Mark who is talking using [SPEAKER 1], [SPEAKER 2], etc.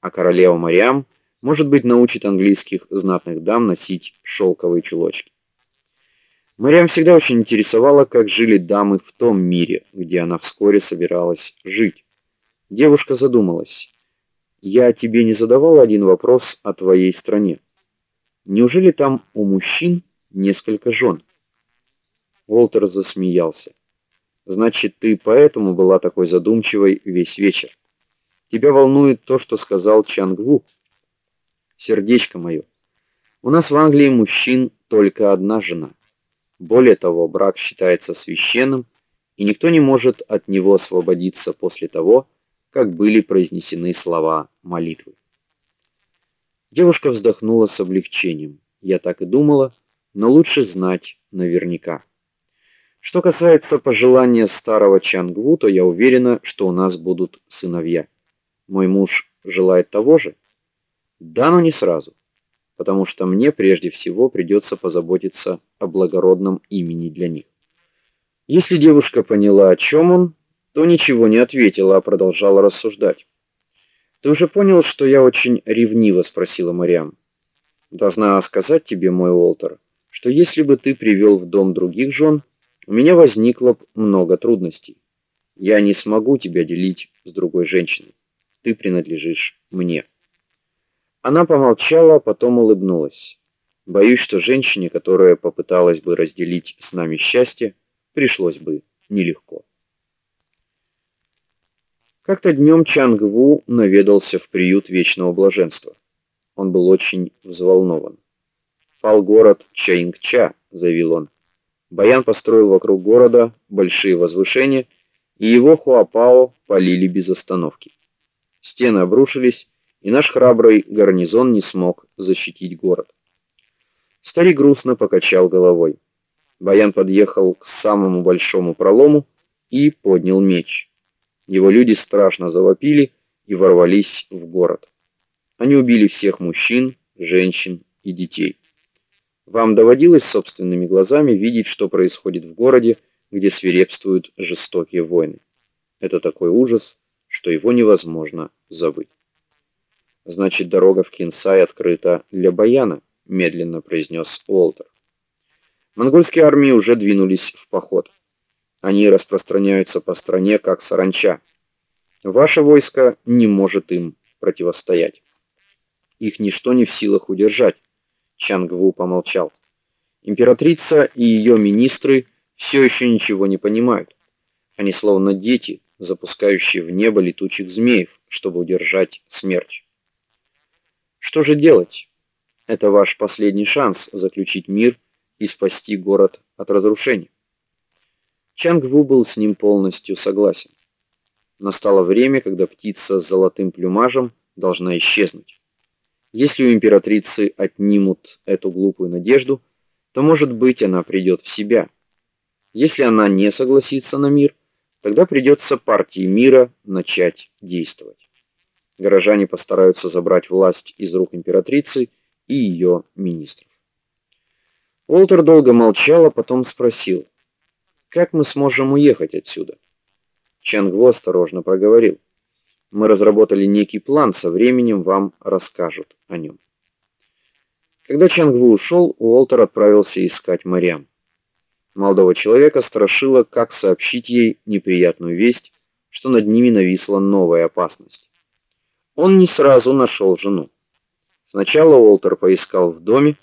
[SPEAKER 1] а королева Мариам, может быть, научит английских знатных дам носить шелковые чулочки. Мариам всегда очень интересовала, как жили дамы в том мире, где она вскоре собиралась жить. Девушка задумалась. Я тебе не задавал один вопрос о твоей стране. Неужели там у мужчин несколько жен? Уолтер засмеялся. Значит, ты поэтому была такой задумчивой весь вечер. Тебя волнует то, что сказал Чангву. Сердечко мое. У нас в Англии мужчин только одна жена. Более того, брак считается священным, и никто не может от него освободиться после того, как были произнесены слова молитвы. Девушка вздохнула с облегчением. Я так и думала, но лучше знать наверняка. Что касается пожелания старого Чангву, то я уверена, что у нас будут сыновья. Мой муж желает того же? Да, но не сразу потому что мне прежде всего придется позаботиться о благородном имени для них. Если девушка поняла, о чем он, то ничего не ответила, а продолжала рассуждать. Ты уже понял, что я очень ревнива, спросила Мариам. Должна сказать тебе, мой Уолтер, что если бы ты привел в дом других жен, у меня возникло бы много трудностей. Я не смогу тебя делить с другой женщиной. Ты принадлежишь мне. Она помолчала, потом улыбнулась. Боюсь, что женщине, которая попыталась бы разделить с нами счастье, пришлось бы нелегко. Как-то днем Чангву наведался в приют Вечного блаженства. Он был очень взволнован. "Пал город Чаингча", заявил он. Баян построил вокруг города большие возвышения, и его Хуапао полили без остановки. Стены обрушились, и наш храбрый гарнизон не смог защитить город. Старик грустно покачал головой. Баян подъехал к самому большому пролому и поднял меч. Его люди страшно завопили и ворвались в город. Они убили всех мужчин, женщин и детей. Вам доводилось собственными глазами видеть, что происходит в городе, где свирепствуют жестокие войны? Это такой ужас, что его невозможно забыть. Значит, дорога в Кинсай открыта для Баяна, медленно произнес Уолтер. Монгольские армии уже двинулись в поход. Они распространяются по стране как саранча. Ваше войско не может им противостоять. Их ничто не в силах удержать. Чангву помолчал. Императрица и ее министры все еще ничего не понимают. Они словно дети, запускающие в небо летучих змеев, чтобы удержать смерть. Что же делать? Это ваш последний шанс заключить мир и спасти город от разрушения. Чанг Ву был с ним полностью согласен. Настало время, когда птица с золотым плюмажем должна исчезнуть. Если у императрицы отнимут эту глупую надежду, то, может быть, она придет в себя. Если она не согласится на мир, тогда придется партии мира начать действовать горожане постараются забрать власть из рук императрицы и ее министров. Уолтер долго молчал, а потом спросил: "Как мы сможем уехать отсюда?" Чангво осторожно проговорил: "Мы разработали некий план, со временем вам расскажут о нем». Когда Чангву ушел, Уолтер отправился искать Мариам. Молодого человека страшило, как сообщить ей неприятную весть, что над ними нависла новая опасность. Он не сразу нашел жену. Сначала Уолтер поискал в доме,